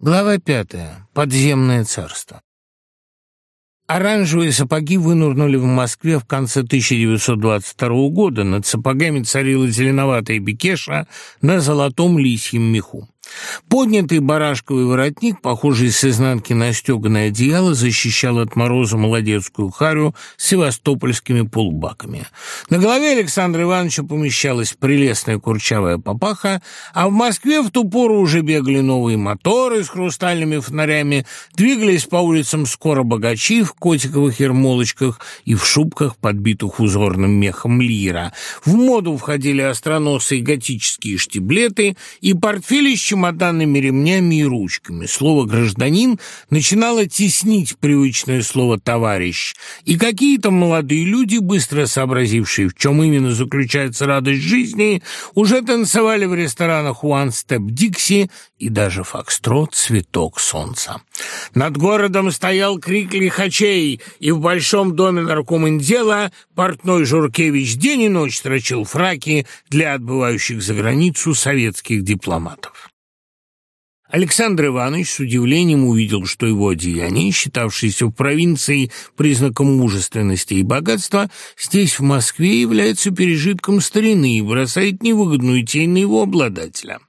Глава пятая. Подземное царство. Оранжевые сапоги вынурнули в Москве в конце 1922 года. Над сапогами царила зеленоватая бекеша на золотом лисьем меху. Поднятый барашковый воротник, похожий с изнанки на стеганое одеяло, защищал от мороза молодецкую харю с севастопольскими полубаками. На голове Александра Ивановича помещалась прелестная курчавая папаха, а в Москве в ту пору уже бегали новые моторы с хрустальными фонарями, двигались по улицам скоро богачи в котиковых ермолочках и в шубках, подбитых узорным мехом лира. В моду входили остроносые готические штиблеты и портфели с чемоданами, ремнями и ручками. Слово «гражданин» начинало теснить привычное слово «товарищ», и какие-то молодые люди, быстро сообразившие, в чем именно заключается радость жизни, уже танцевали в ресторанах «One Step Dixie» и даже «Фокстрот. Цветок солнца». Над городом стоял крик лихачей, и в большом доме наркомендела портной Журкевич день и ночь строчил фраки для отбывающих за границу советских дипломатов. Александр Иванович с удивлением увидел, что его одеяние, считавшееся в провинции признаком мужественности и богатства, здесь, в Москве, является пережитком старины и бросает невыгодную тень на его обладателя.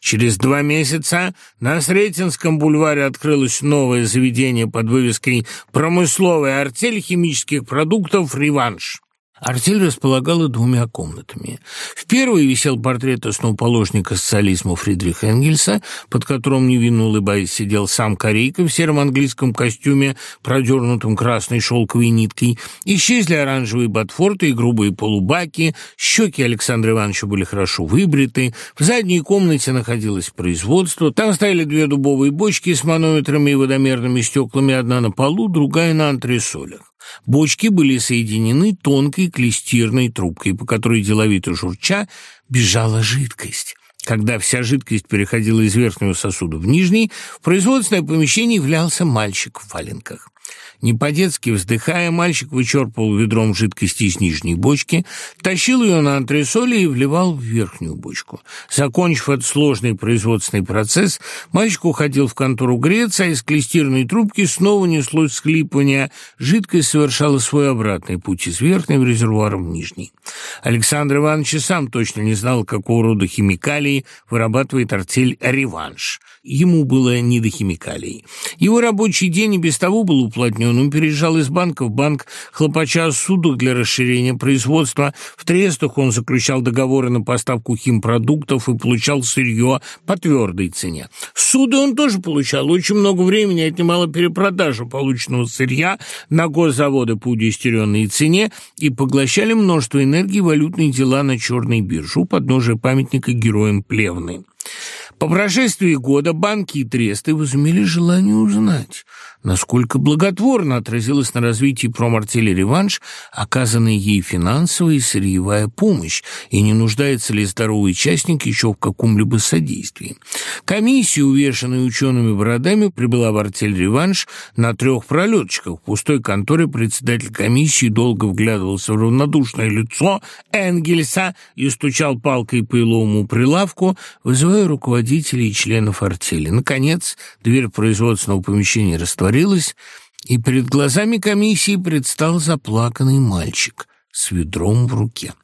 Через два месяца на Сретенском бульваре открылось новое заведение под вывеской «Промысловая артель химических продуктов «Реванш». Артель располагала двумя комнатами. В первой висел портрет основоположника социализма Фридриха Энгельса, под которым невинно улыбаясь сидел сам корейка в сером английском костюме, продернутом красной шелковой ниткой. Исчезли оранжевые ботфорты и грубые полубаки, щеки Александра Ивановича были хорошо выбриты. В задней комнате находилось производство. Там стояли две дубовые бочки с манометрами и водомерными стеклами, одна на полу, другая на антресолях. Бочки были соединены тонкой клестирной трубкой, по которой деловито журча бежала жидкость. Когда вся жидкость переходила из верхнего сосуда в нижний, в производственное помещение являлся мальчик в валенках. Не по-детски вздыхая, мальчик вычерпывал ведром жидкости из нижней бочки, тащил ее на антресоли и вливал в верхнюю бочку. Закончив этот сложный производственный процесс, мальчик уходил в контору греться, а из клестирной трубки снова неслось склипывание. Жидкость совершала свой обратный путь из верхней в резервуар в нижний. Александр Иванович и сам точно не знал, какого рода химикалии вырабатывает артель «Реванш». Ему было не до химикалий. Его рабочий день и без того был уплотнен он. Он переезжал из банка в банк, хлопача судок для расширения производства. В трестах он заключал договоры на поставку химпродуктов и получал сырье по твердой цене. Суды он тоже получал. Очень много времени отнимала перепродажа полученного сырья на госзаводы по удестеренной цене и поглощали множество энергии валютные дела на черной бирже у подножия памятника героям Плевны. По прошествии года банки и тресты возымели желание узнать – насколько благотворно отразилось на развитии промартели «Реванш» оказанная ей финансовая и сырьевая помощь, и не нуждается ли здоровый частник еще в каком-либо содействии. Комиссия, увешанная учеными бородами, прибыла в артель «Реванш» на трех пролетчиках. В пустой конторе председатель комиссии долго вглядывался в равнодушное лицо Энгельса и стучал палкой по иловому прилавку, вызывая руководителей и членов артели. Наконец, дверь производственного помещения растворилась, отворилась, и перед глазами комиссии предстал заплаканный мальчик с ведром в руке.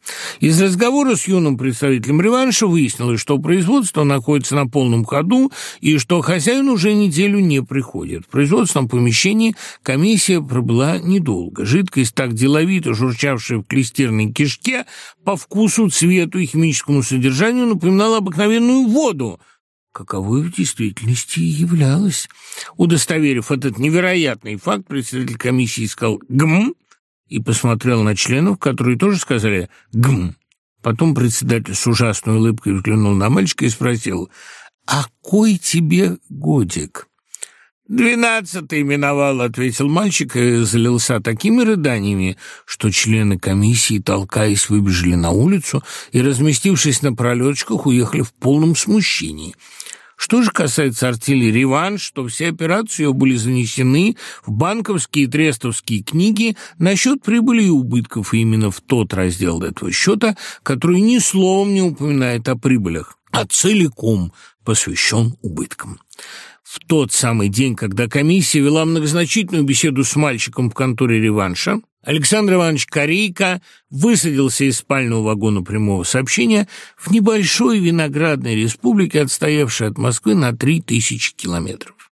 Из разговора с юным представителем реванша выяснилось, что производство находится на полном ходу и что хозяин уже неделю не приходит. В производственном помещении комиссия пробыла недолго. Жидкость, так деловито журчавшая в клестерной кишке, по вкусу, цвету и химическому содержанию напоминала обыкновенную воду – Каковы в действительности и являлось. Удостоверив этот невероятный факт, председатель комиссии сказал «гм» и посмотрел на членов, которые тоже сказали «гм». Потом председатель с ужасной улыбкой взглянул на мальчика и спросил «А кой тебе годик?» Двенадцатый миновал, ответил мальчик и залился такими рыданиями, что члены комиссии, толкаясь, выбежали на улицу и, разместившись на пролетчиках, уехали в полном смущении. Что же касается артели «Реванш», то все операции ее были занесены в банковские и трестовские книги насчет прибыли и убытков и именно в тот раздел этого счета, который ни словом не упоминает о прибылях, а целиком посвящен убыткам в тот самый день, когда комиссия вела многозначительную беседу с мальчиком в конторе реванша, Александр Иванович Корейко высадился из спального вагона прямого сообщения в небольшой виноградной республике, отстоявшей от Москвы на 3000 километров.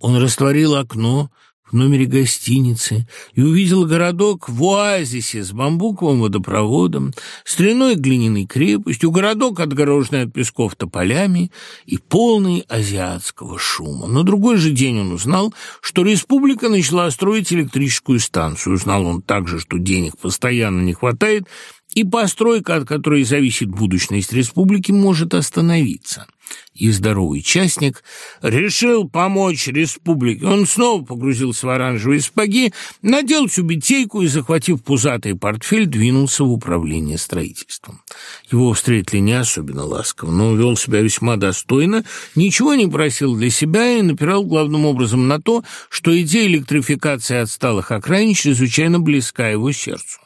Он растворил окно, в номере гостиницы и увидел городок в оазисе с бамбуковым водопроводом, стреной глиняной крепостью, городок, отгороженный от песков тополями и полный азиатского шума. На другой же день он узнал, что республика начала строить электрическую станцию. Узнал он также, что денег постоянно не хватает, и постройка, от которой зависит будущность республики, может остановиться. И здоровый частник решил помочь республике. Он снова погрузился в оранжевые спаги, надел тюбетейку и, захватив пузатый портфель, двинулся в управление строительством. Его встретили не особенно ласково, но вел себя весьма достойно, ничего не просил для себя и напирал главным образом на то, что идея электрификации отсталых окраин чрезвычайно близка его сердцу.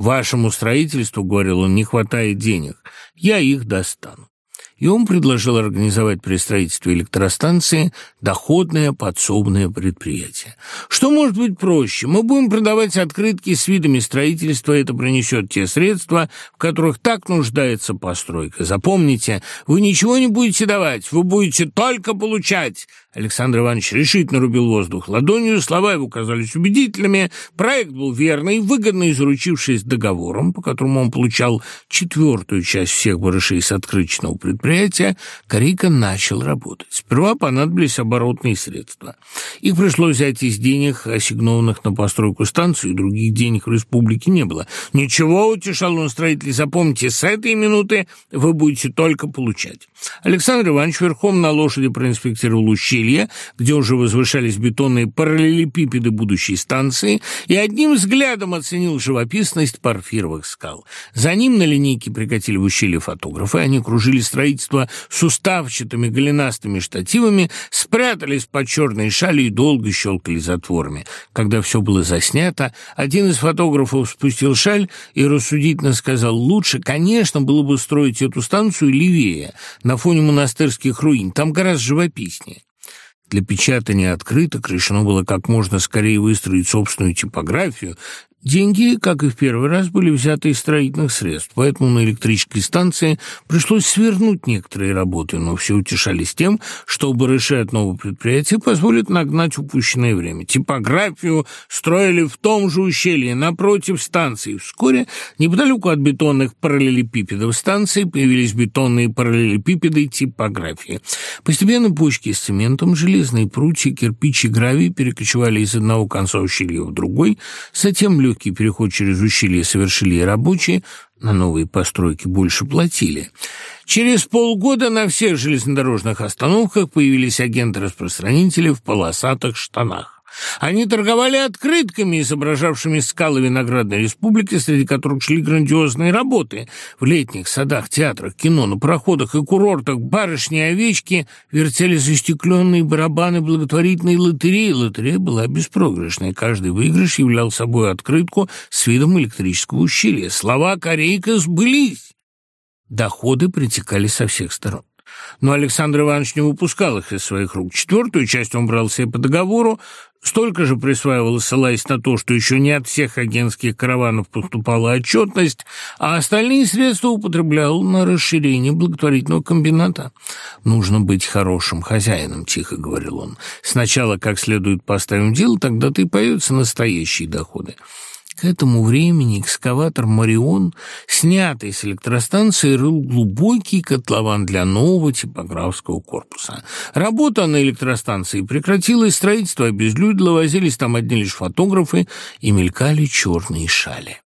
Вашему строительству, — говорил он, — не хватает денег. Я их достану. И он предложил организовать при строительстве электростанции доходное подсобное предприятие. Что может быть проще? Мы будем продавать открытки с видами строительства, это принесет те средства, в которых так нуждается постройка. Запомните, вы ничего не будете давать, вы будете только получать, Александр Иванович решительно рубил воздух ладонью, слова его казались убедительными, проект был верный, выгодно изручившись договором, по которому он получал четвертую часть всех барышей с открыточного предприятия, Карика начал работать. Сперва понадобились оборотные средства. Их пришлось взять из денег, ассигнованных на постройку станции, других денег в республике не было. «Ничего», — утешал он строителей, — «запомните, с этой минуты вы будете только получать». Александр Иванович верхом на лошади проинспектировал ущелье, ущелья, где уже возвышались бетонные параллелепипеды будущей станции, и одним взглядом оценил живописность парфировых скал. За ним на линейке прикатили в ущелье фотографы, они кружили строительство суставчатыми голенастыми штативами, спрятались под черной шалью и долго щелкали затворами. Когда все было заснято, один из фотографов спустил шаль и рассудительно сказал, лучше, конечно, было бы строить эту станцию левее, на фоне монастырских руин, там гораздо живописнее для печатания открыток решено было как можно скорее выстроить собственную типографию, Деньги, как и в первый раз, были взяты из строительных средств, поэтому на электрической станции пришлось свернуть некоторые работы, но все утешались тем, что барыши от нового предприятия позволят нагнать упущенное время. Типографию строили в том же ущелье, напротив станции. Вскоре, неподалеку от бетонных параллелепипедов станции, появились бетонные параллелепипеды типографии. Постепенно почки с цементом, железные прутья, кирпичи, гравий перекочевали из одного конца ущелья в другой, затем люди далекий переход через ущелье совершили рабочие, на новые постройки больше платили. Через полгода на всех железнодорожных остановках появились агенты-распространители в полосатых штанах. Они торговали открытками, изображавшими скалы виноградной республики, среди которых шли грандиозные работы в летних садах, театрах, кино, на проходах и курортах, барышни и овечки вертели застекленные барабаны благотворительной лотереи. Лотерея была беспроигрышной. Каждый выигрыш являл собой открытку с видом электрического ущелья. Слова корейка сбылись. Доходы притекали со всех сторон. Но Александр Иванович не выпускал их из своих рук. Четвертую часть он брал себе по договору, Столько же присваивалось ссылаясь на то, что еще не от всех агентских караванов поступала отчетность, а остальные средства употреблял на расширение благотворительного комбината. «Нужно быть хорошим хозяином», — тихо говорил он. «Сначала как следует поставим дело, тогда ты появятся настоящие доходы» к этому времени экскаватор «Марион», снятый с электростанции, рыл глубокий котлован для нового типографского корпуса. Работа на электростанции прекратилась, строительство обезлюдило, возились там одни лишь фотографы и мелькали черные шали.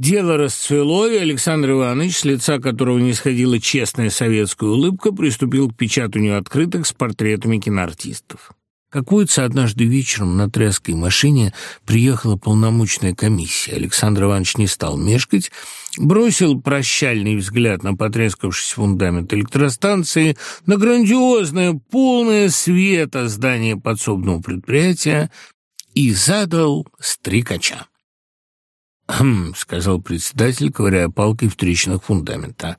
Дело расцвело, и Александр Иванович, с лица которого не сходила честная советская улыбка, приступил к печатанию открыток с портретами киноартистов. Какую однажды вечером на тряской машине приехала полномочная комиссия. Александр Иванович не стал мешкать, бросил прощальный взгляд на потрескавшийся фундамент электростанции, на грандиозное, полное света здание подсобного предприятия и задал стрекача. «Хм», — сказал председатель, ковыряя палкой в трещинах фундамента.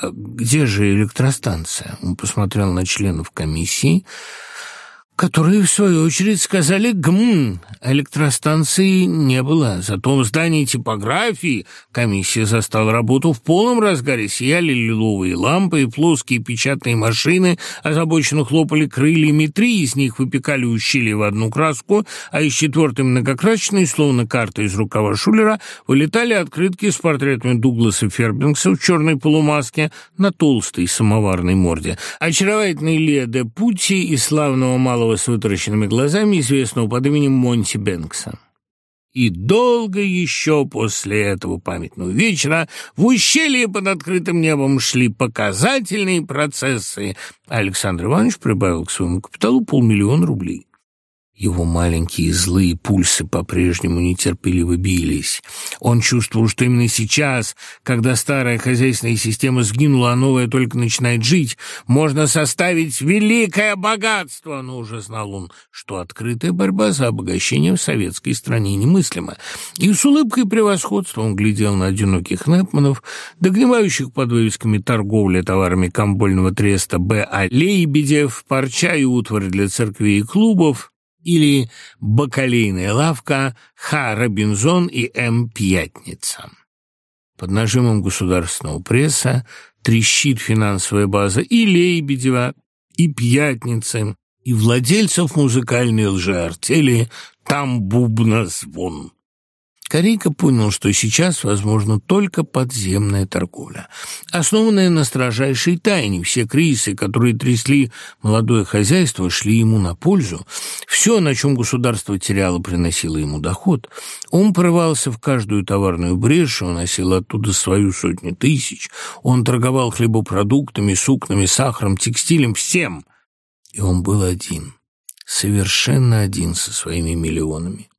«Э, «Где же электростанция?» Он посмотрел на членов комиссии — которые в свою очередь сказали «ГМ». Электростанции не было, зато в здании типографии комиссия застала работу в полном разгаре, сияли лиловые лампы и плоские печатные машины, озабоченно хлопали крыльями, три из них выпекали ущелье в одну краску, а из четвертой многокрасочной, словно карта из рукава Шулера, вылетали открытки с портретами Дугласа Фербингса в черной полумаске на толстой самоварной морде. Очаровательный Леда де Пути и славного малого с круглосуточными глазами известного под именем Монти Бенкса. И долго еще после этого памятного вечера в ущелье под открытым небом шли показательные процессы. Александр Иванович прибавил к своему капиталу полмиллиона рублей. Его маленькие злые пульсы по-прежнему нетерпеливо бились. Он чувствовал, что именно сейчас, когда старая хозяйственная система сгинула, а новая только начинает жить, можно составить великое богатство. Но уже знал он, что открытая борьба за обогащение в советской стране немыслима. И с улыбкой превосходства он глядел на одиноких Непманов, догнивающих под вывесками торговли товарами комбольного треста Б. Лейбедев, парча и утварь для церквей и клубов, или бакалейная лавка Ха Робинзон и М. Пятница. Под нажимом государственного пресса трещит финансовая база и Лейбедева, и Пятницы, и владельцев музыкальной лжеартели «Там бубна звон». Корейка понял, что сейчас возможно только подземная торговля, основанная на строжайшей тайне. Все кризисы, которые трясли молодое хозяйство, шли ему на пользу. Все, на чем государство теряло, приносило ему доход. Он прорывался в каждую товарную брешь и уносил оттуда свою сотню тысяч. Он торговал хлебопродуктами, сукнами, сахаром, текстилем, всем. И он был один, совершенно один со своими миллионами.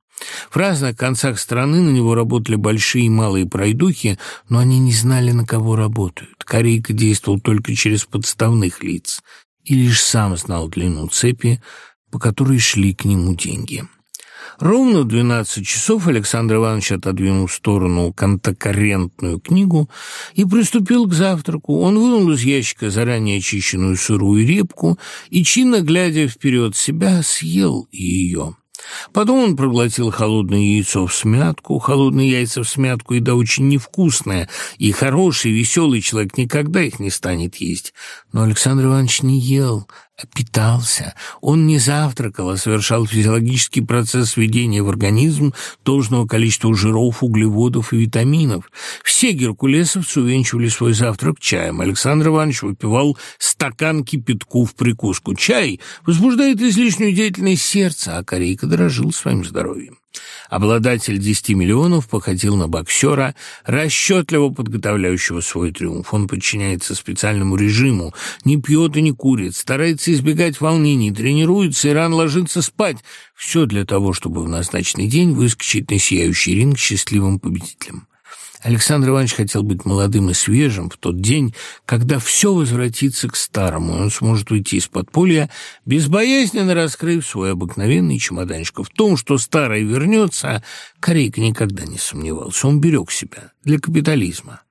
В разных концах страны на него работали большие и малые пройдухи, но они не знали, на кого работают. Корейка действовал только через подставных лиц и лишь сам знал длину цепи, по которой шли к нему деньги. Ровно в 12 часов Александр Иванович отодвинул в сторону контокоррентную книгу и приступил к завтраку. Он вынул из ящика заранее очищенную сырую репку и, чинно глядя вперед себя, съел ее. Потом он проглотил холодное яйцо в смятку. Холодные яйца в смятку – и да очень невкусное. и хороший, веселый человек никогда их не станет есть. Но Александр Иванович не ел. Питался. Он не завтракал, а совершал физиологический процесс введения в организм должного количества жиров, углеводов и витаминов. Все геркулесовцы увенчивали свой завтрак чаем. Александр Иванович выпивал стакан кипятку в прикуску. Чай возбуждает излишнюю деятельность сердца, а корейка дорожил своим здоровьем. Обладатель 10 миллионов походил на боксера, расчетливо подготовляющего свой триумф. Он подчиняется специальному режиму, не пьет и не курит, старается избегать волнений, тренируется и рано ложится спать. Все для того, чтобы в назначенный день выскочить на сияющий ринг счастливым победителем. Александр Иванович хотел быть молодым и свежим в тот день, когда все возвратится к старому, он сможет уйти из подполья, безбоязненно раскрыв свой обыкновенный чемоданчик. В том, что старое вернется, Корейка никогда не сомневался, он берег себя для капитализма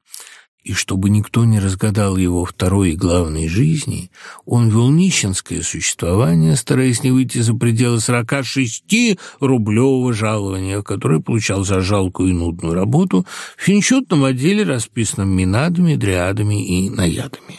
и чтобы никто не разгадал его второй главной жизни, он вел нищенское существование, стараясь не выйти за пределы 46-рублевого жалования, которое получал за жалкую и нудную работу в финчетном отделе, расписанном минадами, дриадами и наядами.